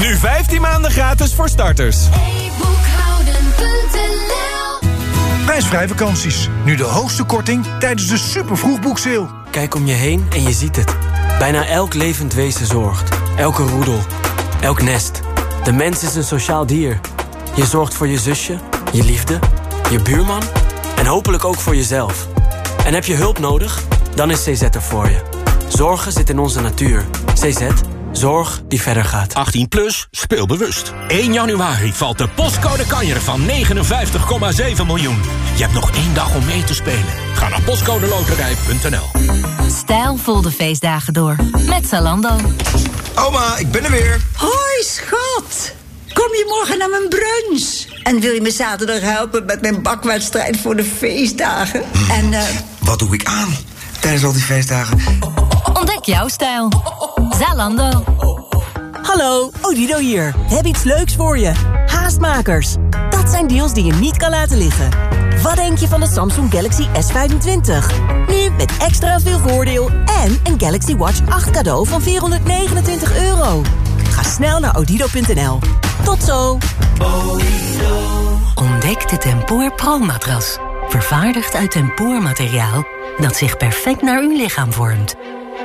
Nu 15 maanden gratis voor starters. Prijsvrij vakanties. Nu de hoogste korting tijdens de super vroegboekseil. Kijk om je heen en je ziet het. Bijna elk levend wezen zorgt. Elke roedel. Elk nest. De mens is een sociaal dier. Je zorgt voor je zusje, je liefde, je buurman en hopelijk ook voor jezelf. En heb je hulp nodig? Dan is CZ er voor je. Zorgen zit in onze natuur. CZ Zorg die verder gaat. 18 plus, speel bewust. 1 januari valt de postcode kanjer van 59,7 miljoen. Je hebt nog één dag om mee te spelen. Ga naar postcodeloterij.nl Stijlvol de feestdagen door. Met Zalando. Oma, ik ben er weer. Hoi, schat. Kom je morgen naar mijn brunch? En wil je me zaterdag helpen met mijn bakwedstrijd voor de feestdagen? Hmm. En, uh... Wat doe ik aan tijdens al die feestdagen? Ontdek jouw stijl. Zalando. Hallo, Odido hier. We hebben iets leuks voor je. Haastmakers. Dat zijn deals die je niet kan laten liggen. Wat denk je van de Samsung Galaxy S25? Nu met extra veel voordeel en een Galaxy Watch 8 cadeau van 429 euro. Ga snel naar odido.nl. Tot zo. Ontdek de Tempoor Pro-matras. Vervaardigd uit tempoormateriaal dat zich perfect naar uw lichaam vormt.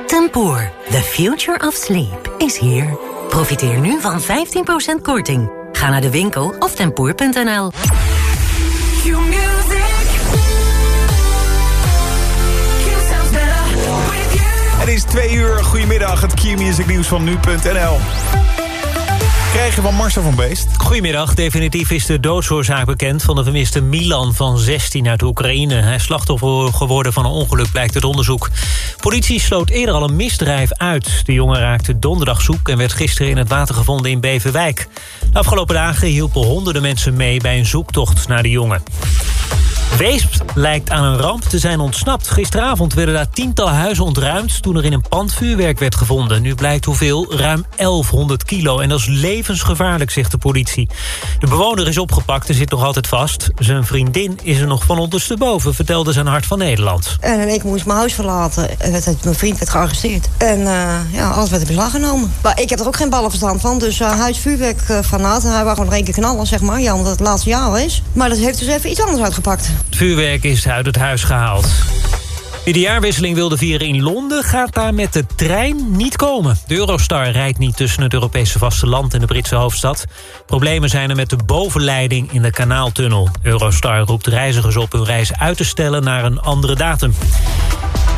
Tempoor, the future of sleep, is here. Profiteer nu van 15% korting. Ga naar de winkel of tempoor.nl. Het is twee uur. Goedemiddag, het Q-music nieuws van nu.nl krijgen van Marcel van Beest. Goedemiddag. Definitief is de doodsoorzaak bekend van de vermiste Milan van 16 uit Oekraïne. Hij is slachtoffer geworden van een ongeluk, blijkt het onderzoek. Politie sloot eerder al een misdrijf uit. De jongen raakte donderdag zoek en werd gisteren in het water gevonden in Beverwijk. De afgelopen dagen hielpen honderden mensen mee bij een zoektocht naar de jongen. Weesp lijkt aan een ramp te zijn ontsnapt. Gisteravond werden daar tientallen huizen ontruimd... toen er in een pand vuurwerk werd gevonden. Nu blijkt hoeveel, ruim 1100 kilo. En dat is levensgevaarlijk, zegt de politie. De bewoner is opgepakt en zit nog altijd vast. Zijn vriendin is er nog van ondersteboven, vertelde zijn Hart van Nederland. En keer moest ik mijn huis verlaten. Mijn vriend werd gearresteerd. En uh, ja, alles werd in beslag genomen. Maar ik heb er ook geen ballenverstand van. Dus uh, hij is vuurwerk uh, fanaat. En hij wou gewoon nog keer knallen, zeg maar. Ja, omdat het laatste jaar is. Maar dat heeft dus even iets anders uitgepakt. Het vuurwerk is uit het huis gehaald. Wie de jaarwisseling wilde vieren in Londen gaat daar met de trein niet komen. De Eurostar rijdt niet tussen het Europese vasteland en de Britse hoofdstad. Problemen zijn er met de bovenleiding in de kanaaltunnel. Eurostar roept reizigers op hun reis uit te stellen naar een andere datum.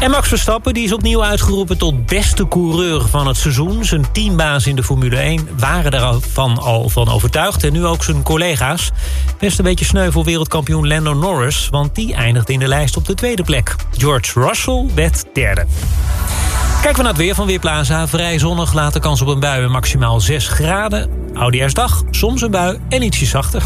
En Max Verstappen die is opnieuw uitgeroepen tot beste coureur van het seizoen. Zijn teambaas in de Formule 1 waren ervan al van overtuigd. En nu ook zijn collega's. Best een beetje sneu voor wereldkampioen Lando Norris... want die eindigde in de lijst op de tweede plek. George Russell werd derde. Kijken we naar het weer van Weerplaza. Vrij zonnig, later kans op een bui maximaal 6 graden. Oudejaarsdag, soms een bui en ietsje zachter.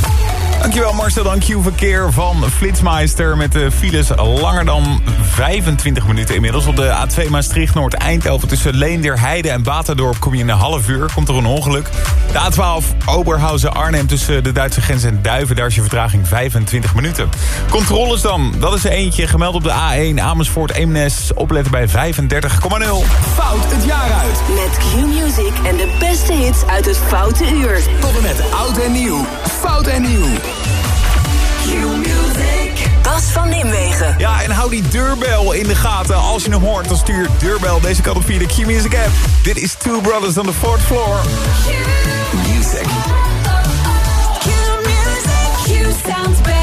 Dankjewel Marcel, dank je verkeer van Flitsmeister... met de files langer dan 25 minuten inmiddels. Op de A2 Maastricht Noord-Eindhoven tussen Leender, Heide en Baterdorp... kom je in een half uur, komt er een ongeluk. De A12 Oberhausen-Arnhem tussen de Duitse grens en Duiven... daar is je vertraging 25 minuten. Controles dan, dat is er eentje gemeld op de A1 Amersfoort-Eemnes... opletten bij 35,0. Fout het jaar uit. Met Q-Music en de beste hits uit het Foute Uur. Tot en met oud en nieuw. Fout en nieuw. Q-Music. Bas van Nimwegen. Ja, en hou die deurbel in de gaten. Als je hem hoort, dan stuur deurbel deze kant op via de Q-Music app. Dit is Two Brothers on the Fourth Floor. Music. Q-Music. Q sounds better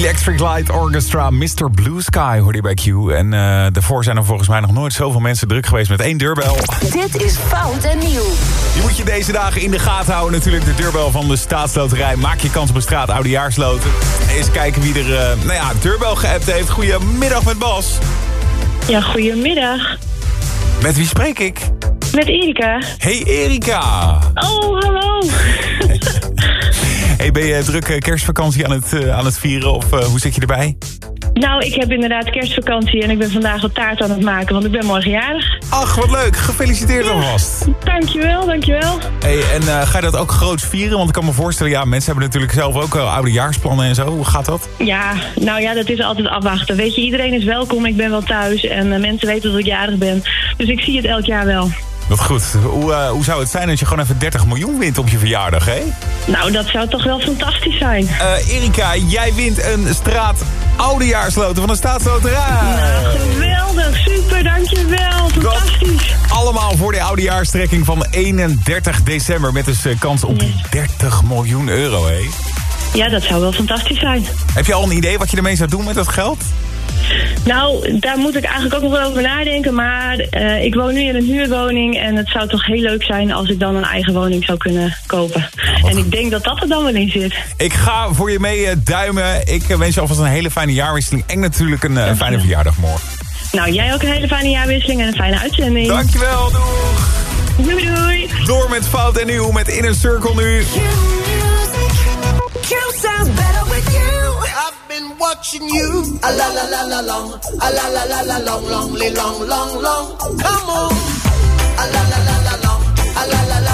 Electric Light Orchestra, Mr. Blue Sky hoorde je bij Q. En eh, daarvoor zijn er volgens mij nog nooit zoveel mensen druk geweest met één deurbel. Dit is Fout en Nieuw. Je moet je deze dagen in de gaten houden. Natuurlijk de deurbel van de staatsloterij. Maak je kans op een straat oudejaarsloten. Eens kijken wie er, eh, nou ja, deurbel geappt heeft. Goedemiddag met Bas. Ja, goedemiddag. Met wie spreek ik? Met Erika. Hey Erika. Oh, hallo. Hey, ben je druk eh, kerstvakantie aan het, eh, aan het vieren of eh, hoe zit je erbij? Nou, ik heb inderdaad kerstvakantie en ik ben vandaag wat taart aan het maken, want ik ben morgen jarig. Ach, wat leuk. Gefeliciteerd alvast. Dankjewel, dankjewel. Hey, en ga je dat ook groots vieren? Want ik kan me voorstellen, ja, mensen hebben natuurlijk zelf ook al oudejaarsplannen en zo. Hoe gaat dat? Ja, nou ja, dat is altijd afwachten. Weet je, iedereen is welkom, ik ben wel thuis en mensen weten dat ik jarig ben. Dus ik zie het elk jaar wel. Wat goed. Hoe, eh, hoe zou het zijn als je gewoon even 30 miljoen wint op je verjaardag, hè? Nou, dat zou toch wel fantastisch zijn. Eh, Erika, jij wint een straat oudejaarsloten van de staatsloterij. Nou, geweldig, super, dankjewel. Fantastisch. Allemaal voor de oudejaarstrekking van 31 december. Met dus eh, kans op 30 miljoen euro, hè? Ja, dat zou wel fantastisch zijn. Heb je al een idee wat je ermee zou doen met dat geld? Nou, daar moet ik eigenlijk ook nog wel over nadenken. Maar eh, ik woon nu in een huurwoning en het zou toch heel leuk zijn als ik dan een eigen woning zou kunnen kopen. en ik denk dat dat er dan wel in zit. Ik ga voor je mee eh, duimen. Ik eh, wens je alvast een hele fijne jaarwisseling. En natuurlijk een fijne verjaardag morgen. Nou, jij ook een hele fijne jaarwisseling en een fijne uitzending. Dankjewel, doeg. Doei doei. Door met Fout en Nieuw met Inner Circle nu. Been watching you. A la la la la long. A la la la la long, long, long, long, long. Come on. A la la la la long. A la la la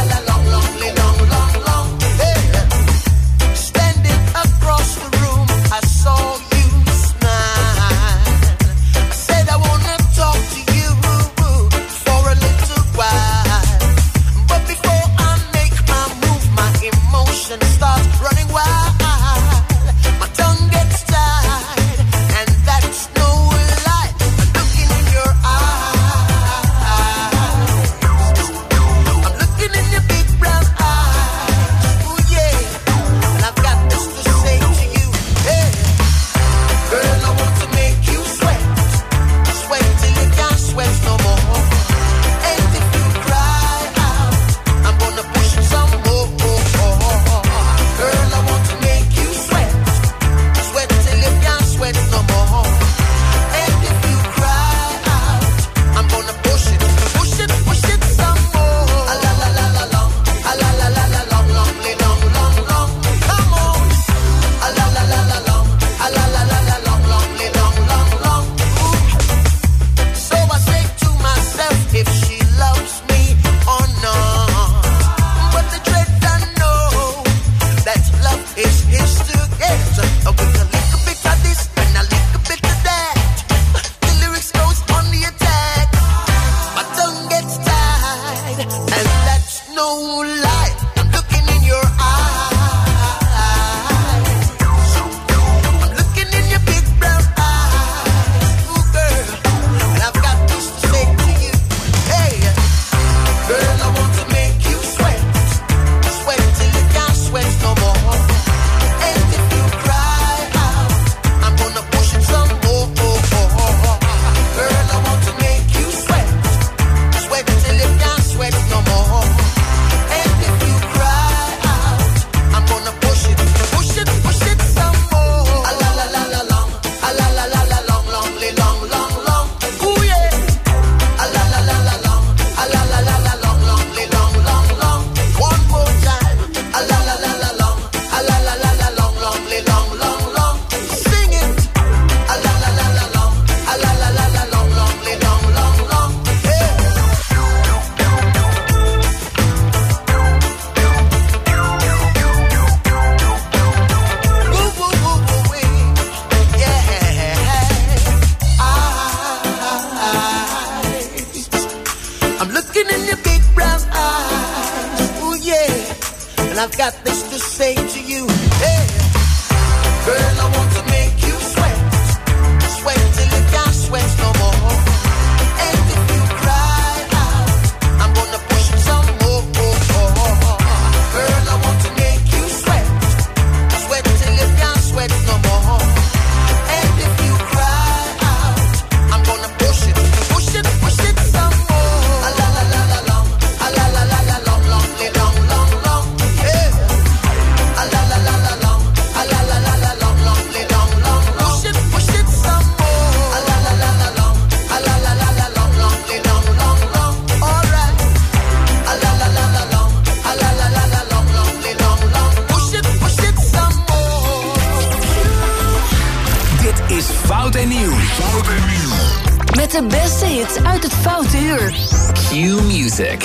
de beste hits uit het Foute Uur. Q Music.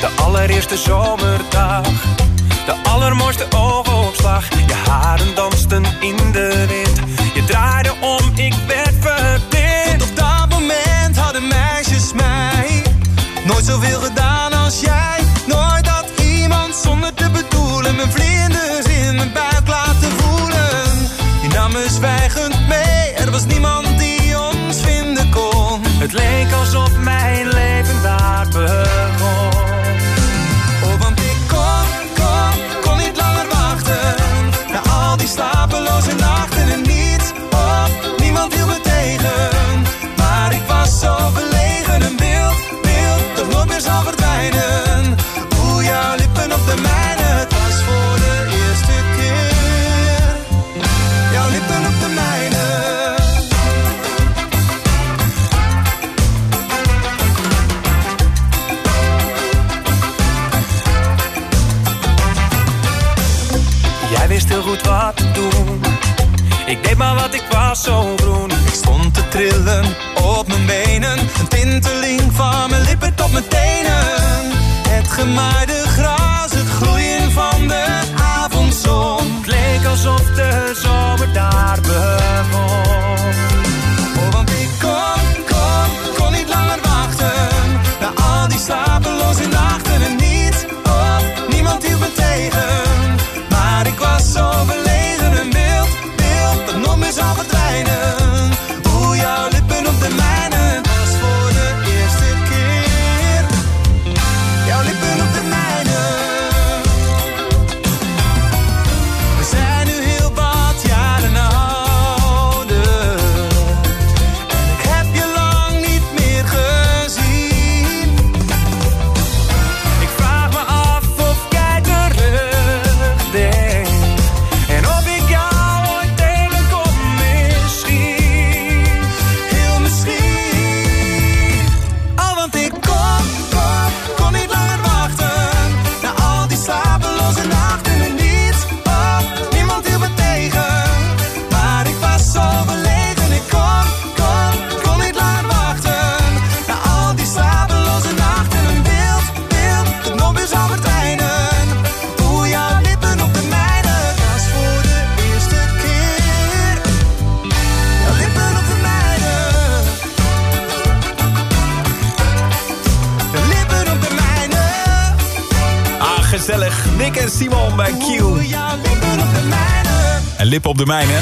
De allereerste zomerdag. De allermooiste oogopslag. Je haren dansten in de wind. Je draaide om, ik werd verblind. Op dat moment hadden meisjes mij nooit zoveel gedaan als jij. Nooit had iemand zonder te bedoelen mijn vlinders in mijn buik laten voelen. Je nam me zwijgend mee, er was niemand Het leek alsof mijn leven daar begon. Ik deed maar wat ik was, zo groen. Ik stond te trillen op mijn benen. Een tinteling van mijn lippen tot mijn tenen. Het gemaaide gras, de.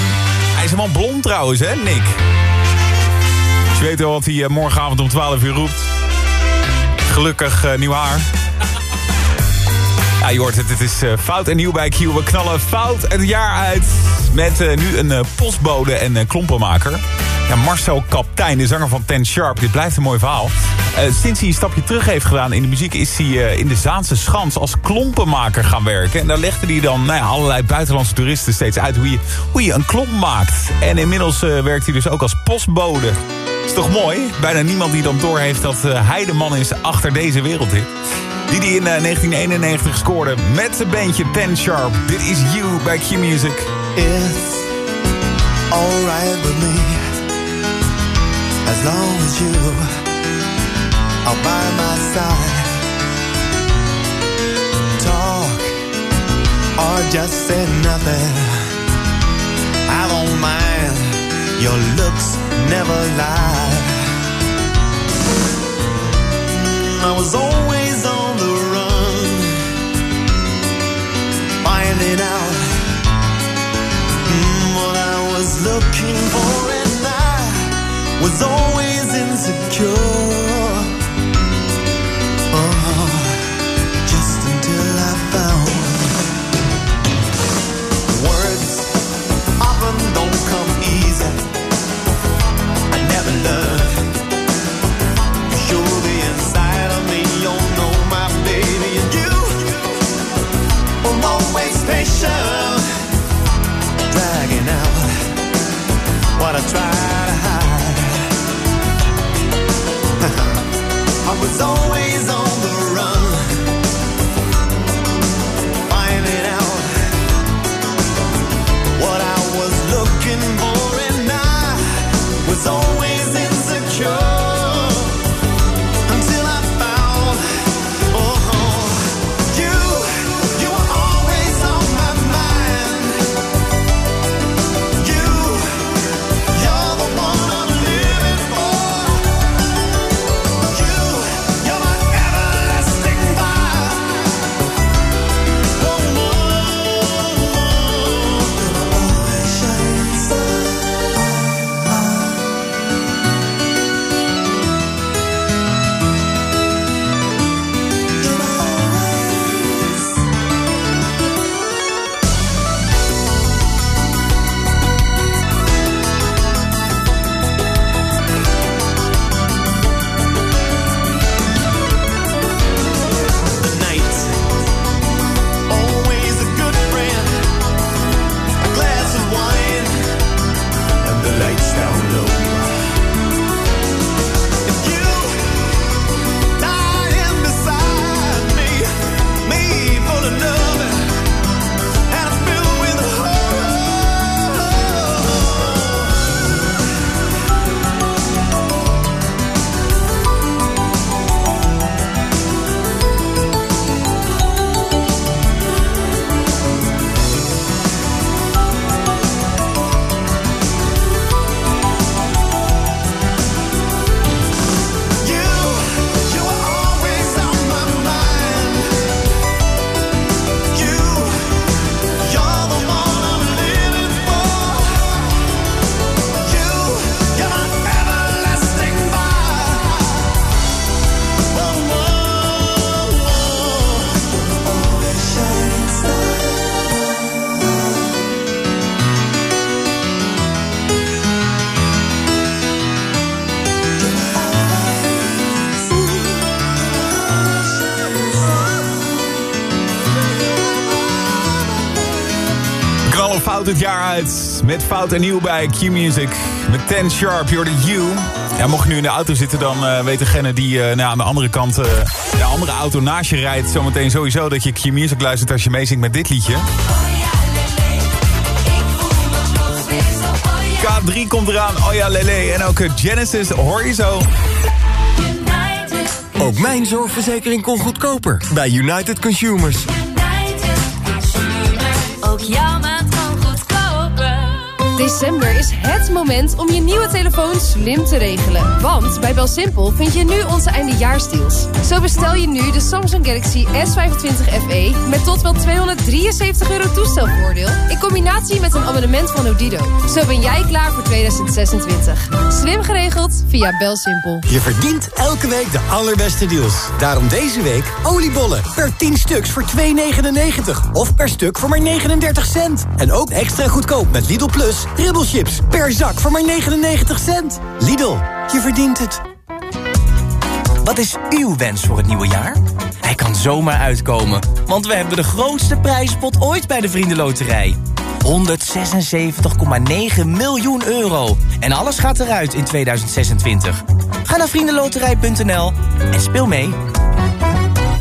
Hij is helemaal blond trouwens, hè, Nick? Je weet wel wat hij eh, morgenavond om 12 uur roept. Gelukkig eh, nieuw haar. Ja, je hoort het, het is eh, fout en nieuw bij Q. We knallen fout het jaar uit met nu een postbode en klompenmaker. Ja, Marcel Kaptein, de zanger van Ten Sharp. Dit blijft een mooi verhaal. Eh, sinds hij een stapje terug heeft gedaan in de muziek... is hij eh, in de Zaanse Schans als klompenmaker gaan werken. En daar legde hij dan nou ja, allerlei buitenlandse toeristen steeds uit... hoe je, hoe je een klomp maakt. En inmiddels eh, werkt hij dus ook als postbode. Is toch mooi? Bijna niemand die dan doorheeft dat hij de man is achter deze wereld. Die die in eh, 1991 scoorde met zijn bandje Ten Sharp. Dit is You bij Q Music. It's alright with me as long as you are by my side. Talk or just say nothing. I don't mind. Your looks never lie. I was always on the run, finding out mm, what I was looking for, was always insecure. Oh, just until I found words often don't come easy. I never learned. Surely inside of me, you know my baby, and you always patient, dragging out what I try was always on. Met fout en nieuw bij Q-Music. Met 10 Sharp, you're the you. Ja, mocht je nu in de auto zitten, dan eh, weet degene die eh, nou, aan de andere kant... eh, de andere auto naast je rijdt, zometeen sowieso dat je Q-Music luistert als je meezingt met dit liedje. K3 komt eraan, oh ja lele. En ook Genesis, hoor je zo. Ook mijn zorgverzekering kon goedkoper bij United Consumers. Ook jouw maand kan goedkoper. December is het moment om je nieuwe telefoon slim te regelen. Want bij Belsimpel vind je nu onze eindejaarsdeals. Zo bestel je nu de Samsung Galaxy S25 FE... met tot wel 273 euro toestelvoordeel... in combinatie met een abonnement van Odido. Zo ben jij klaar voor 2026. Slim geregeld via Belsimpel. Je verdient elke week de allerbeste deals. Daarom deze week oliebollen per 10 stuks voor 2,99. Of per stuk voor maar 39 cent. En ook extra goedkoop met Lidl Plus ribbelchips per zak voor maar 99 cent. Lidl, je verdient het. Wat is uw wens voor het nieuwe jaar? Hij kan zomaar uitkomen, want we hebben de grootste prijzenpot ooit bij de Vriendenloterij. 176,9 miljoen euro. En alles gaat eruit in 2026. Ga naar vriendenloterij.nl en speel mee.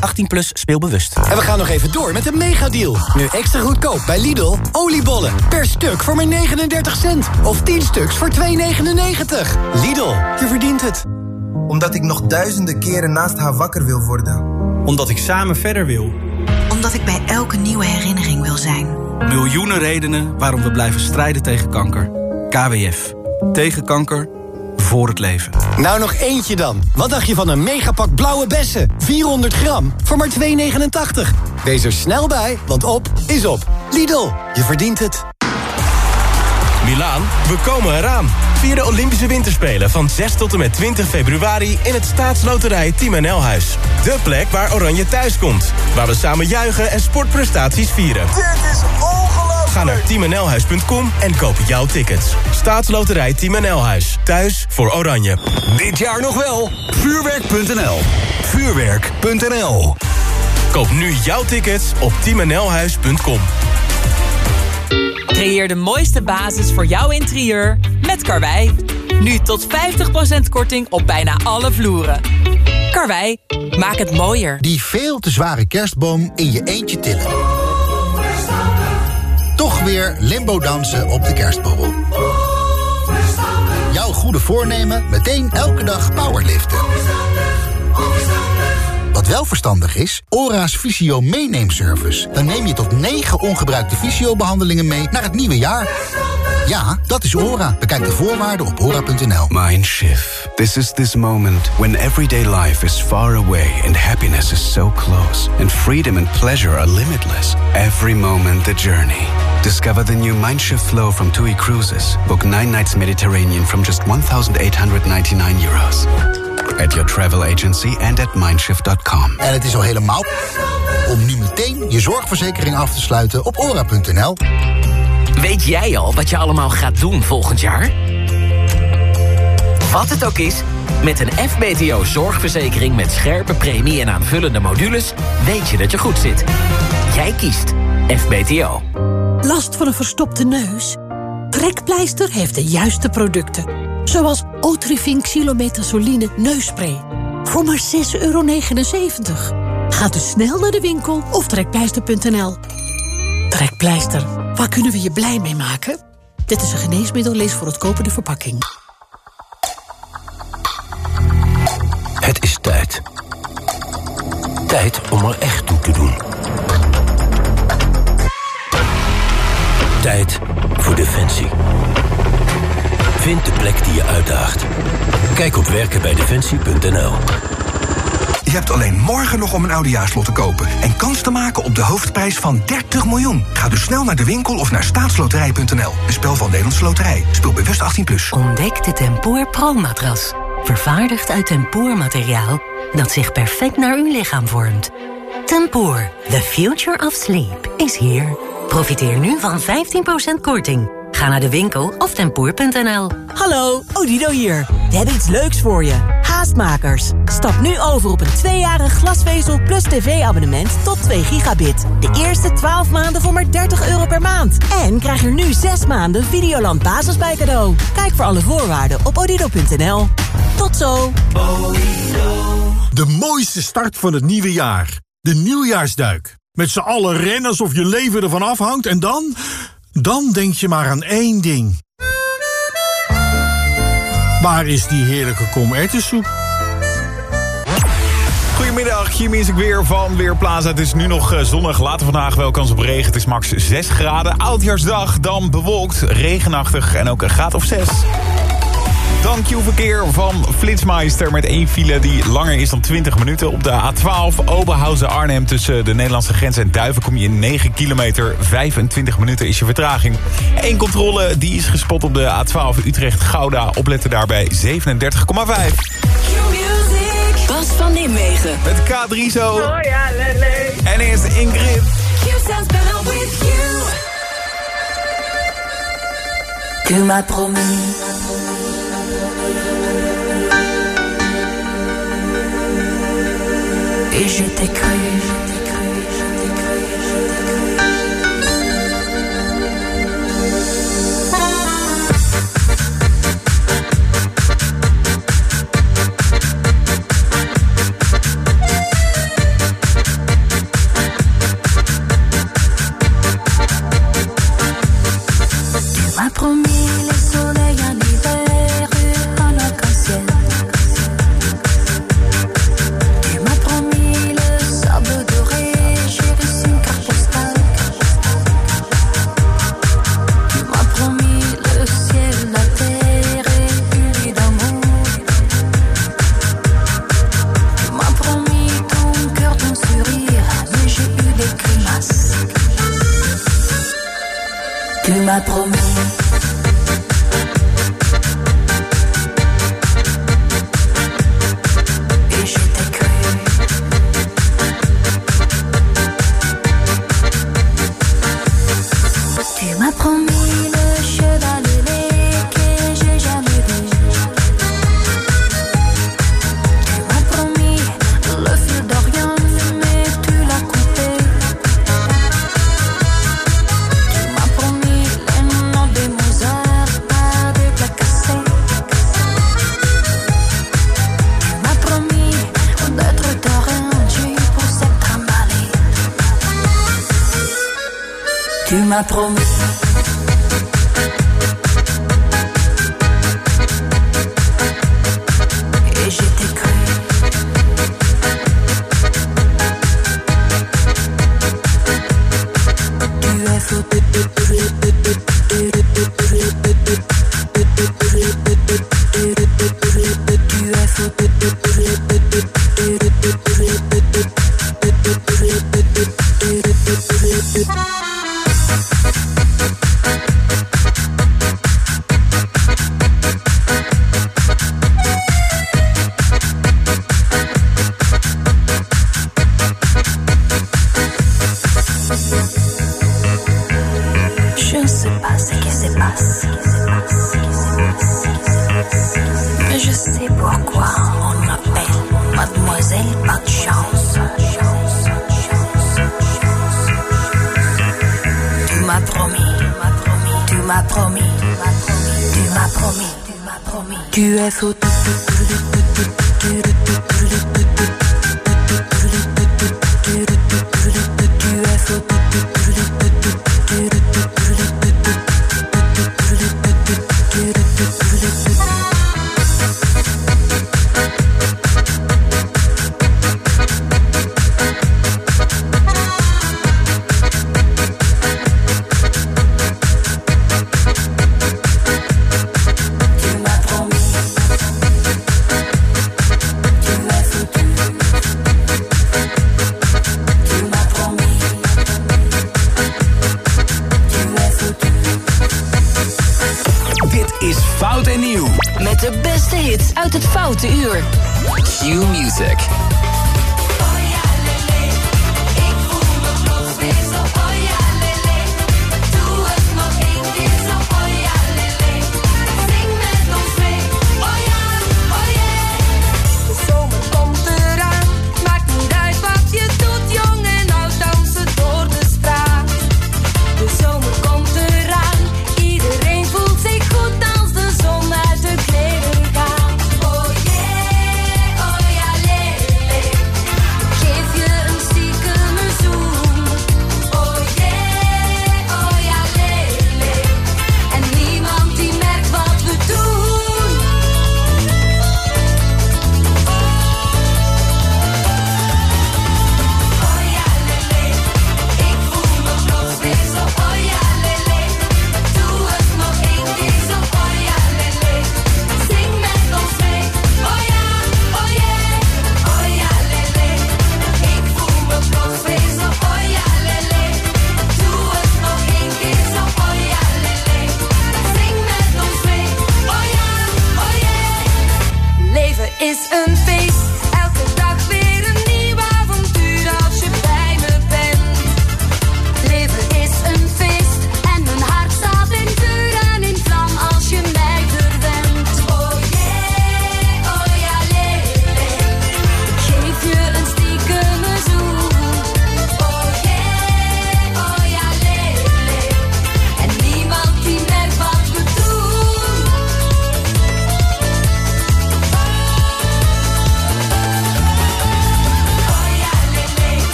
18 plus speelbewust. En we gaan nog even door met de megadeal. Nu extra goedkoop bij Lidl. Oliebollen per stuk voor maar 39 cent. Of 10 stuks voor 2,99. Lidl, je verdient het. Omdat ik nog duizenden keren naast haar wakker wil worden. Omdat ik samen verder wil. Omdat ik bij elke nieuwe herinnering wil zijn. Miljoenen redenen waarom we blijven strijden tegen kanker. KWF. Tegen kanker. Voor het leven. Nou nog eentje dan. Wat dacht je van een megapak blauwe bessen? 400 gram voor maar 2,89. Wees er snel bij, want op is op. Lidl, je verdient het. Milaan, we komen eraan. Vier de Olympische Winterspelen van 6 tot en met 20 februari... in het staatsloterij Team NL Huis. De plek waar Oranje thuis komt. Waar we samen juichen en sportprestaties vieren. Dit is! Ga naar teamnlhuis.com en koop jouw tickets. Staatsloterij Team NL Huis. Thuis voor Oranje. Dit jaar nog wel. Vuurwerk.nl. Vuurwerk.nl. Koop nu jouw tickets op teamnlhuis.com. Creëer de mooiste basis voor jouw interieur met Karwei. Nu tot 50% korting op bijna alle vloeren. Karwei, maak het mooier. Die veel te zware kerstboom in je eentje tillen. Toch weer limbo dansen op de kerstbobbel. Jouw goede voornemen meteen elke dag powerliften. Wat wel verstandig is, ORA's Visio meeneemservice. Dan neem je tot 9 ongebruikte visio-behandelingen mee naar het nieuwe jaar. Ja, dat is ORA. Bekijk de voorwaarden op ora.nl. Mindshift. This is this moment when everyday life is far away and happiness is so close. And freedom and pleasure are limitless. Every moment the journey. Discover the new Mindshift flow from TUI Cruises. Book nine nights Mediterranean from just 1,899 euros. At your travel agency and at mindshift.com. En het is al helemaal om nu meteen je zorgverzekering af te sluiten op ora.nl. Weet jij al wat je allemaal gaat doen volgend jaar? Wat het ook is, met een FBTO zorgverzekering met scherpe premie en aanvullende modules... weet je dat je goed zit. Jij kiest FBTO. Last van een verstopte neus? Trekpleister heeft de juiste producten. Zoals Otrivin Xylometazoline neusspray. Voor maar 6,79 euro. Ga dus snel naar de winkel of trekpleister.nl. Trekpleister, waar kunnen we je blij mee maken? Dit is een geneesmiddel, lees voor het kopen de verpakking. Het is tijd. Tijd om er echt toe te doen. Tijd voor Defensie. Vind de plek die je uitdaagt. Kijk op werkenbijdefensie.nl Je hebt alleen morgen nog om een oudejaarslot te kopen... en kans te maken op de hoofdprijs van 30 miljoen. Ga dus snel naar de winkel of naar staatsloterij.nl. Een spel van Nederlandse Loterij. Speel bewust 18+. Plus. Ontdek de Tempoor Pro-matras. Vervaardigd uit tempoormateriaal dat zich perfect naar uw lichaam vormt. Tempoor, the future of sleep, is here. Profiteer nu van 15% korting. Ga naar de winkel of tempoor.nl. Hallo, Odido hier. We hebben iets leuks voor je. Haastmakers. Stap nu over op een tweejarig glasvezel plus tv-abonnement tot 2 gigabit. De eerste 12 maanden voor maar 30 euro per maand. En krijg er nu 6 maanden Videoland Basis bij cadeau. Kijk voor alle voorwaarden op odido.nl. Tot zo! De mooiste start van het nieuwe jaar. De nieuwjaarsduik. Met z'n allen rennen alsof je leven ervan afhangt en dan... Dan denk je maar aan één ding. Waar is die heerlijke komertensoep? Goedemiddag, hier is ik weer van Weerplaza. Het is nu nog eh, zonnig, later vandaag wel kans op regen. Het is max 6 graden. Oudjaarsdag, dan bewolkt, regenachtig en ook een graad of 6. Dan Q-verkeer van Flitsmeister met één file die langer is dan 20 minuten. Op de A12 Oberhausen-Arnhem tussen de Nederlandse grens en Duiven... kom je in 9 kilometer, 25 minuten is je vertraging. Eén controle die is gespot op de A12 Utrecht-Gouda. Opletten daarbij 37,5. Bas van Nimwegen. Met K3 zo. Oh ja, lele. En eerst Ingrid. You. Tu m'as promis. Et je t'ai cru. Tu m'as promis.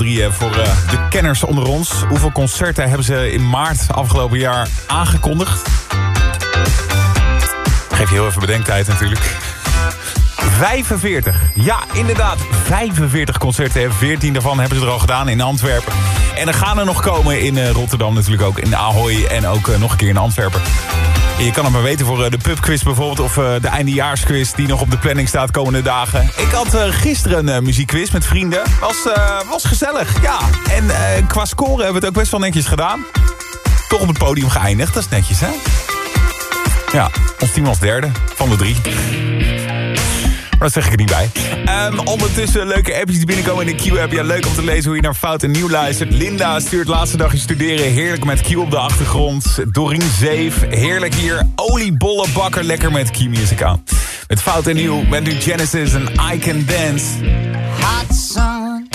Eh, voor eh, de kenners onder ons. Hoeveel concerten hebben ze in maart afgelopen jaar aangekondigd? Geef je heel even bedenktijd natuurlijk. 45. Ja, inderdaad. 45 concerten. 14 daarvan hebben ze er al gedaan in Antwerpen. En er gaan er nog komen in eh, Rotterdam natuurlijk ook. In Ahoy en ook nog een keer in Antwerpen. Je kan het maar weten voor eh, de pubquiz bijvoorbeeld... of eh, de eindejaarsquiz die nog op de planning staat komende dagen. Ik had eh, gisteren een muziekquiz met vrienden. Was, was gezellig, ja. En qua score hebben we het ook best wel netjes gedaan. Toch op het podium geëindigd, dat is netjes, hè? Ja, ons team als derde van de drie. Maar zeg ik er niet bij. Ehm, ondertussen leuke appjes die binnenkomen in de Q-app. Ja, leuk om te lezen hoe je naar Fout en Nieuw luistert. Linda stuurt laatste dagje studeren. Heerlijk met Q op de achtergrond. Dorin Zeef, heerlijk hier. Oliebollenbakker, lekker met Q-music aan. Met Fout en Nieuw, met nu Genesis en I Can Dance. Hot sun,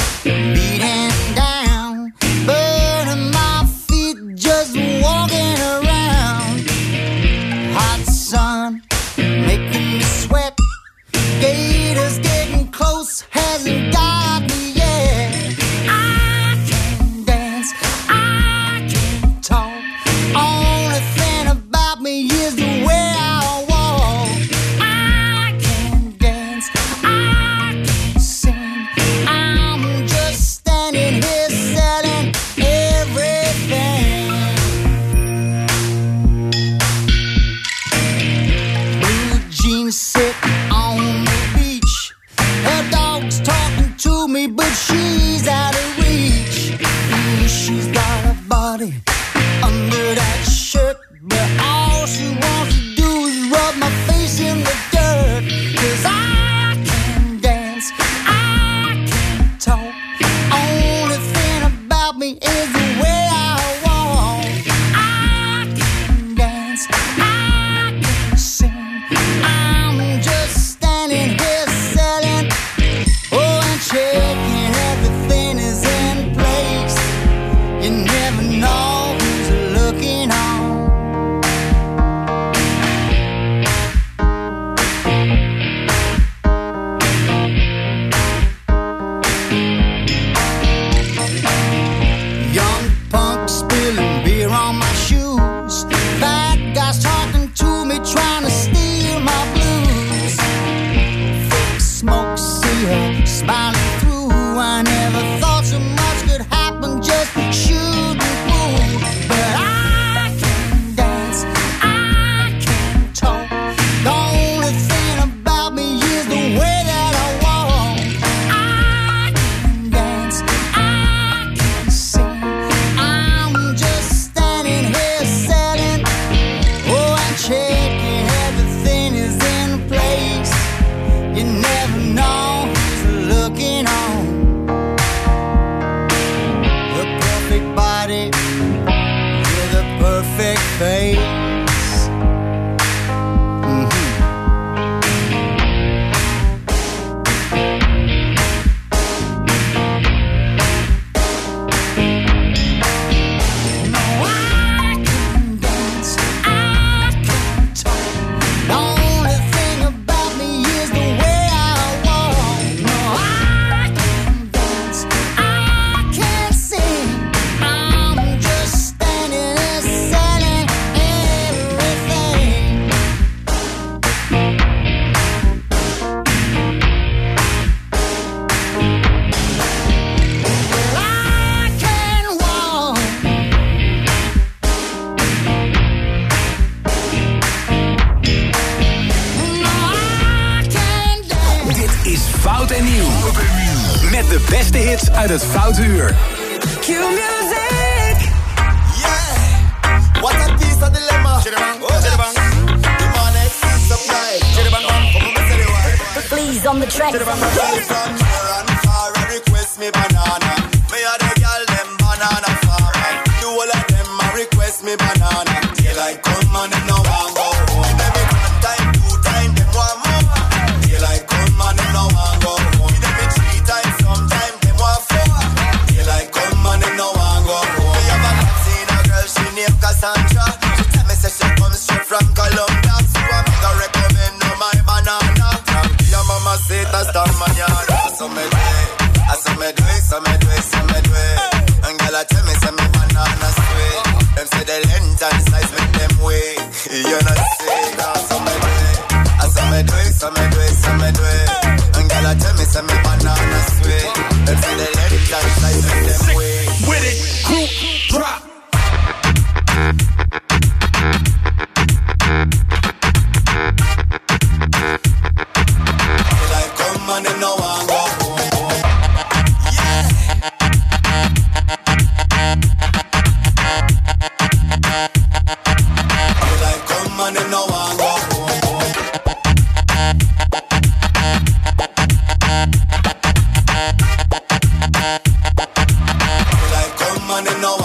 that is one and only.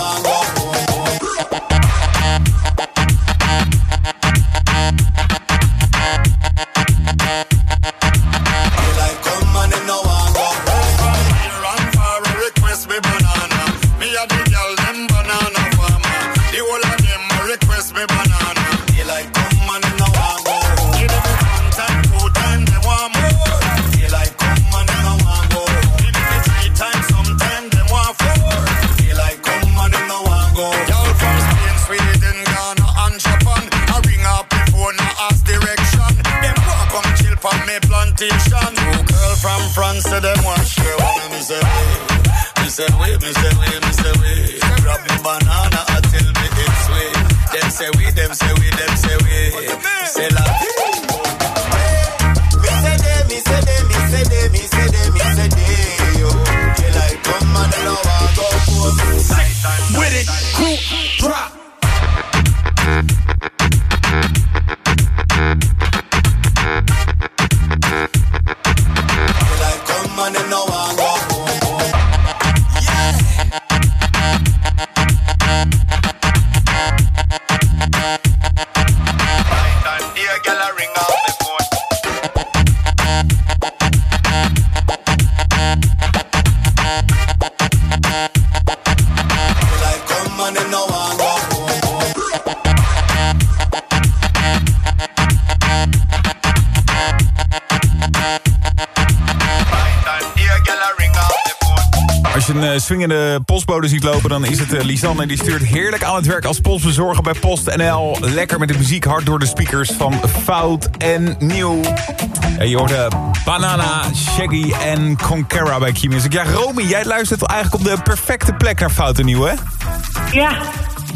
Lisanne die stuurt heerlijk aan het werk als postbezorger bij PostNL. Lekker met de muziek hard door de speakers van Fout en Nieuw. En je hoorde eh, Banana, Shaggy en Conquera bij Key Music. Ja, Romy, jij luistert eigenlijk op de perfecte plek naar Fout en Nieuw, hè? Ja,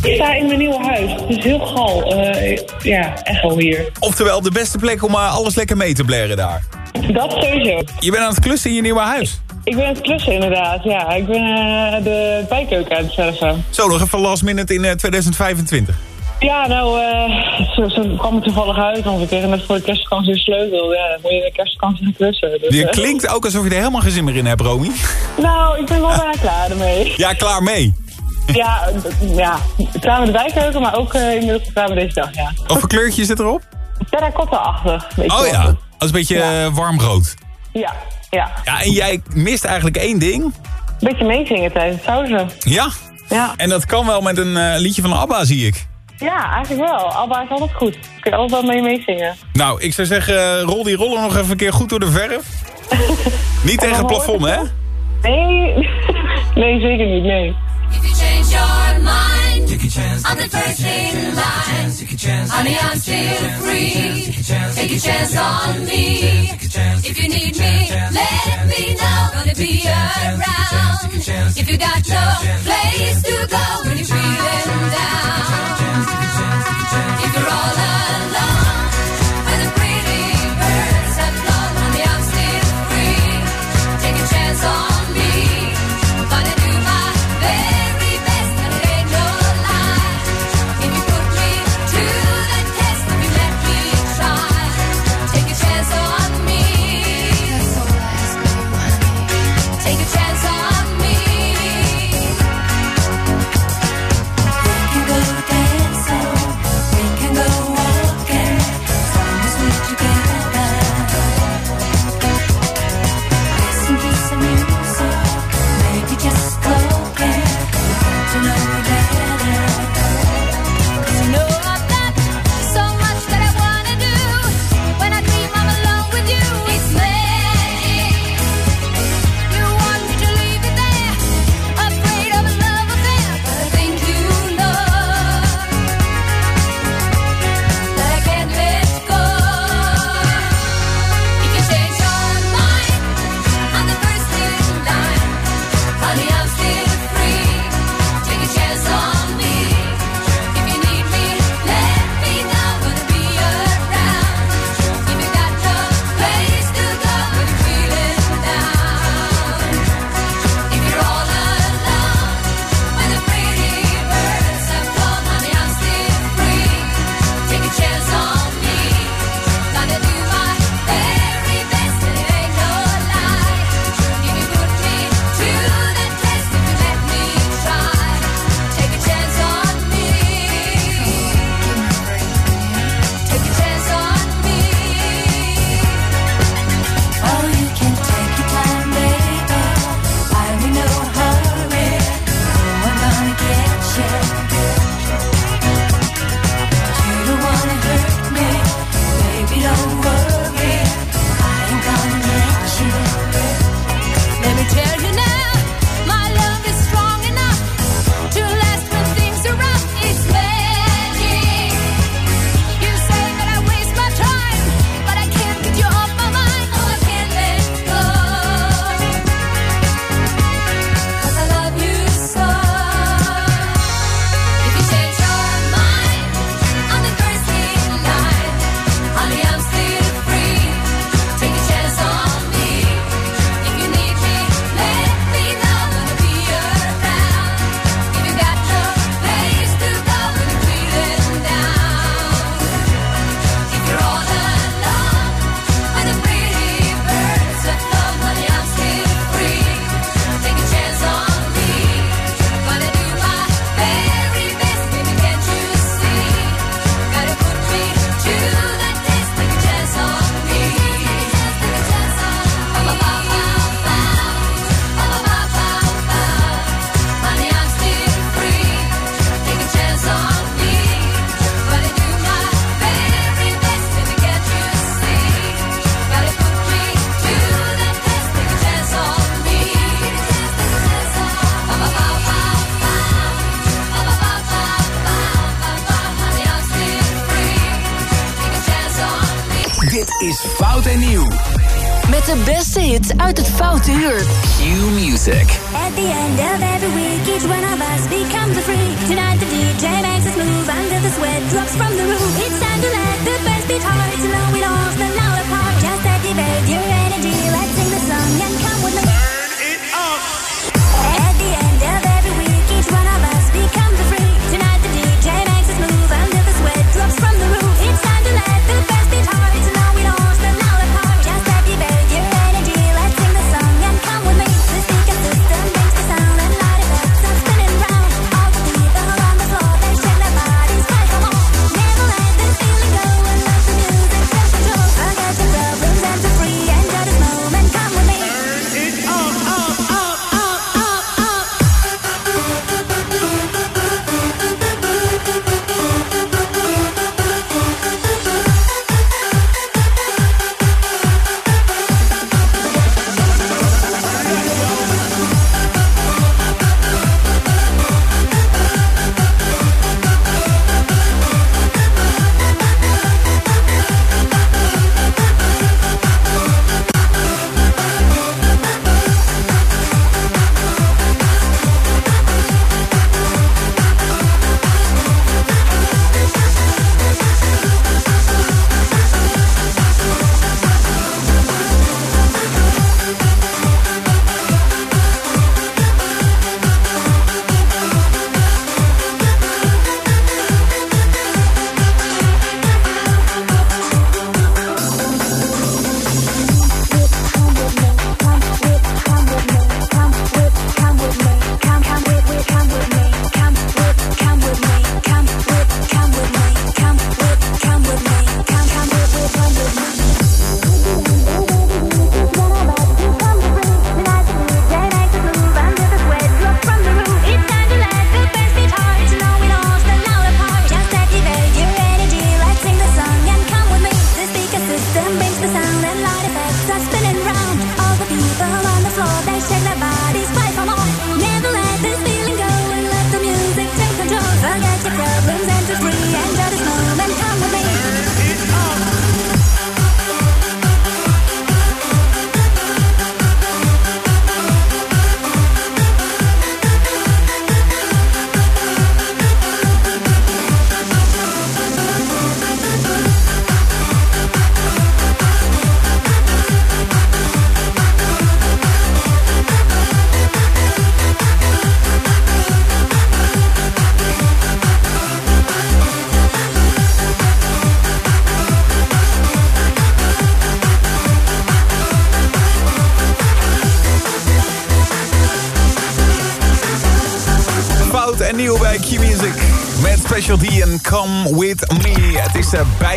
ik sta in mijn nieuwe huis. Het is heel gal. Uh, ja, echo hier. Oftewel, de beste plek om eh, alles lekker mee te blaren daar. Dat sowieso. Je bent aan het klussen in je nieuwe huis. Ik ben het klussen inderdaad, ja. Ik ben eh, de bijkeuken aan het verven. Zo, nog even last minute in eh, 2025. Ja, nou, eh, uh, ze, kwam er toevallig uit, want we kregen net voor de kerstkans de sleutel. Ja, dan moet je de kerstkans gaan klussen. Dus, je klinkt ook alsof je er helemaal geen zin meer in hebt, Romy. Nou, ik ben wel bijna klaar ermee. Ja, klaar mee. Ja, ja, klaar met de bijkeuken, maar ook inmiddels klaar met deze dag, ja. Of voor kleurtje zit erop? Terracotta-achtig. Oh ja, dat is een beetje warm rood. Ja, ja. ja. En jij mist eigenlijk één ding? Beetje meezingen tijdens het sausen. Ja? Ja. En dat kan wel met een eh, liedje van ABBA, zie ik. Ja, eigenlijk wel. ABBA is altijd goed. Kun je altijd wel mee meezingen. Nou, ik zou zeggen, eh, rol die roller nog even een keer goed door de verf. Niet tegen het plafond, hè? Nee. nee, zeker niet, nee. take a chance. I'm the first in line. Honey, I'm still free. Take a chance on me. If you need me, let me know. Gonna be around. If you got no place to go when you're feeling down. If you're all alone.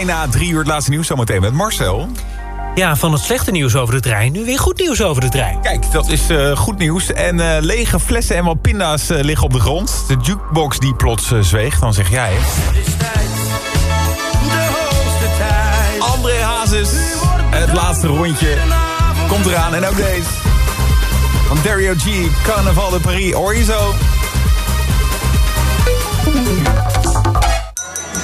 Bijna drie uur het laatste nieuws zometeen met Marcel. Ja, van het slechte nieuws over de trein, nu weer goed nieuws over de trein. Kijk, dat is eh, goed nieuws. En eh, lege flessen en wat pinda's eh, liggen op de grond. De jukebox die plots zweeg, dan zeg jij... André Hazes, het laatste rondje komt eraan. En ook deze. Van Dario G, Carnaval de Paris. Hoor je zo?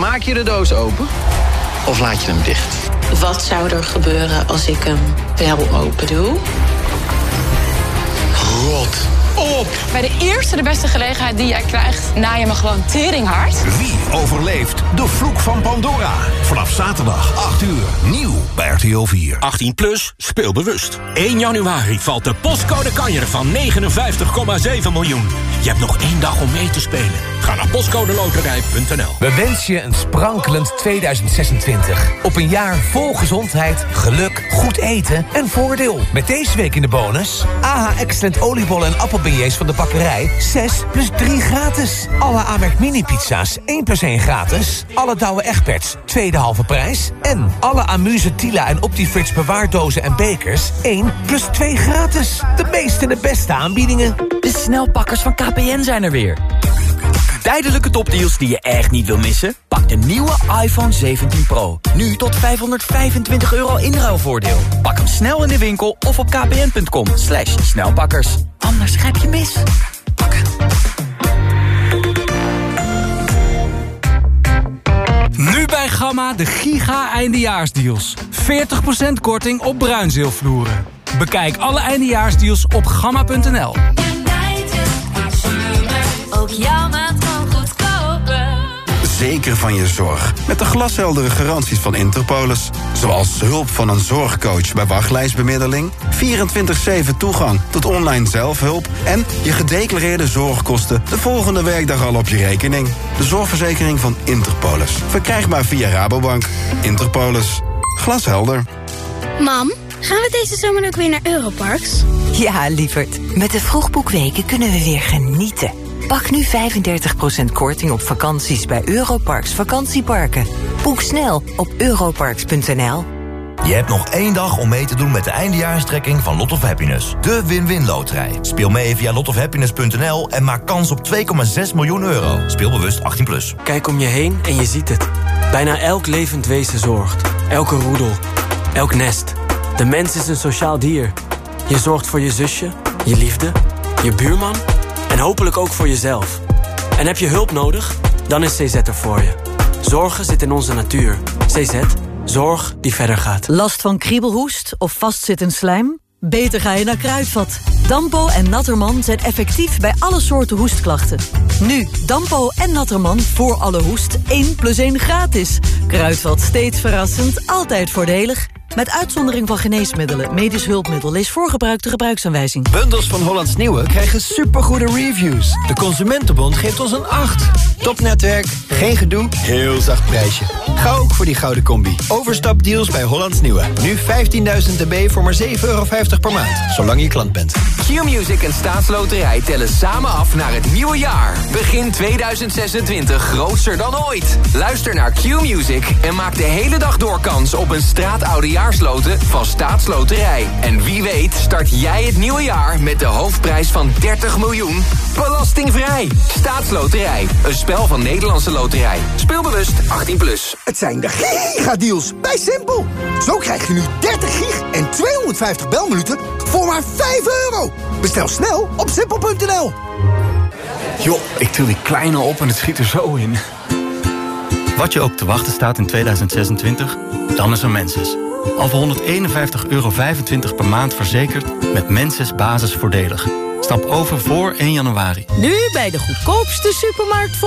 Maak je de doos open of laat je hem dicht? Wat zou er gebeuren als ik hem wel open doe? Rot op! Bij de eerste de beste gelegenheid die jij krijgt, na je me gewoon teringhard. Wie overleeft de vloek van Pandora? Vanaf zaterdag 8 uur, nieuw bij RTL 4. 18 plus, speel bewust. 1 januari valt de postcode kanjer van 59,7 miljoen. Je hebt nog één dag om mee te spelen. Ga naar postcodeloterij.nl We wensen je een sprankelend 2026. Op een jaar vol gezondheid, geluk, goed eten en voordeel. Met deze week in de bonus... AH Excellent oliebollen en appelbeignets van de bakkerij... 6 plus 3 gratis. Alle Amerk mini-pizza's 1 plus 1 gratis. Alle Douwe Egberts, tweede halve prijs. En alle Amuse Tila en Optifrits bewaardozen en bekers... 1 plus 2 gratis. De meeste en de beste aanbiedingen. De snelpakkers van KPN zijn er weer. Tijdelijke topdeals die je echt niet wil missen? Pak de nieuwe iPhone 17 Pro. Nu tot 525 euro inruilvoordeel. Pak hem snel in de winkel of op kpn.com. Slash snelpakkers. Anders grijp je mis. Nu bij Gamma de giga eindejaarsdeals. 40% korting op bruinzeelvloeren. Bekijk alle eindejaarsdeals op gamma.nl. Ook jouw goedkoper. Zeker van je zorg. Met de glasheldere garanties van Interpolis. Zoals hulp van een zorgcoach bij wachtlijstbemiddeling... 24-7 toegang tot online zelfhulp... en je gedeclareerde zorgkosten de volgende werkdag al op je rekening. De zorgverzekering van Interpolis. Verkrijgbaar via Rabobank. Interpolis. Glashelder. Mam, gaan we deze zomer ook weer naar Europarks? Ja, lieverd. Met de vroegboekweken kunnen we weer genieten. Pak nu 35% korting op vakanties bij Europarks vakantieparken. Boek snel op europarks.nl. Je hebt nog één dag om mee te doen met de eindejaarstrekking van Lot of Happiness. De win-win loterij. Speel mee via lotofhappiness.nl en maak kans op 2,6 miljoen euro. Speel bewust 18+. Plus. Kijk om je heen en je ziet het. Bijna elk levend wezen zorgt. Elke roedel. Elk nest. De mens is een sociaal dier. Je zorgt voor je zusje, je liefde, je buurman en hopelijk ook voor jezelf. En heb je hulp nodig? Dan is CZ er voor je. Zorgen zit in onze natuur. CZ, zorg die verder gaat. Last van kriebelhoest of vastzittend slijm? Beter ga je naar Kruidvat. Dampo en Natterman zijn effectief bij alle soorten hoestklachten. Nu, Dampo en Natterman voor alle hoest 1 plus 1 gratis. Kruidvat steeds verrassend, altijd voordelig. Met uitzondering van geneesmiddelen, medisch hulpmiddel... lees voorgebruikte gebruiksaanwijzing. Bundels van Hollands Nieuwe krijgen supergoede reviews. De Consumentenbond geeft ons een 8. Topnetwerk, geen gedoe, heel zacht prijsje. Ga ook voor die gouden combi. Overstapdeals bij Hollands Nieuwe. Nu 15.000 dB voor maar 7,50 euro per maand. Zolang je klant bent. Q-Music en Staatsloterij tellen samen af naar het nieuwe jaar. Begin 2026 grootser dan ooit. Luister naar Q-Music en maak de hele dag door kans op een straatoudejaarsloten van Staatsloterij. En wie weet start jij het nieuwe jaar met de hoofdprijs van 30 miljoen. Belastingvrij. Staatsloterij. Een spel van Nederlandse Loterij. Speelbewust 18+. Plus. Het zijn de gigadeals bij Simpel. Zo krijg je nu 30 gig en 250 belminuten voor maar 5 euro. Bestel snel op simpel.nl. Joh, ik til die kleine op en het schiet er zo in. Wat je ook te wachten staat in 2026, dan is er Menses. Al voor 151,25 euro per maand verzekerd met Menses basisvoordelig. Stap over voor 1 januari. Nu bij de goedkoopste supermarkt